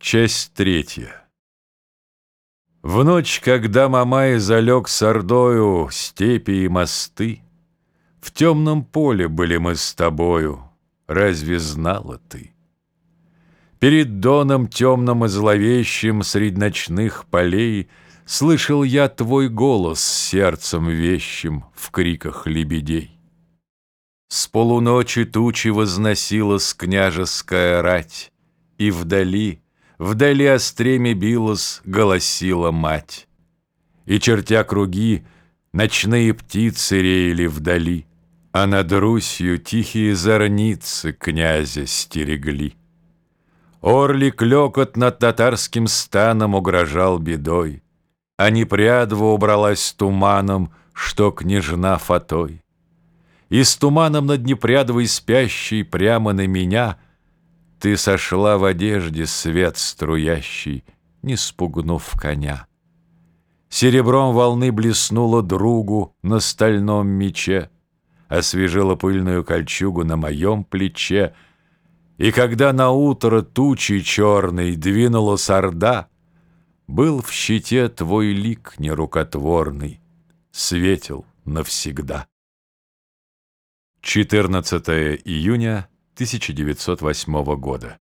Часть третья. В ночь, когда Мамай залег с Ордою степи и мосты, В темном поле были мы с тобою, разве знала ты? Перед доном темным и зловещим Средь ночных полей Слышал я твой голос сердцем вещим В криках лебедей. С полуночи тучи возносилась княжеская рать, И вдали, вдали о стреме билась, голосила мать. И, чертя круги, ночные птицы реяли вдали, А над Русью тихие зорницы князя стерегли. Орли клекот над татарским станом угрожал бедой, А непрядва убралась туманом, что княжна фатой. И с туманом над непрядовой спящей Прямо на меня Ты сошла в одежде свет струящий, Не спугнув коня. Серебром волны блеснула другу На стальном мече, Освежила пыльную кольчугу На моем плече, И когда на утро тучи черной Двинулась орда, Был в щите твой лик нерукотворный, Светил навсегда. 14 июня 1908 года.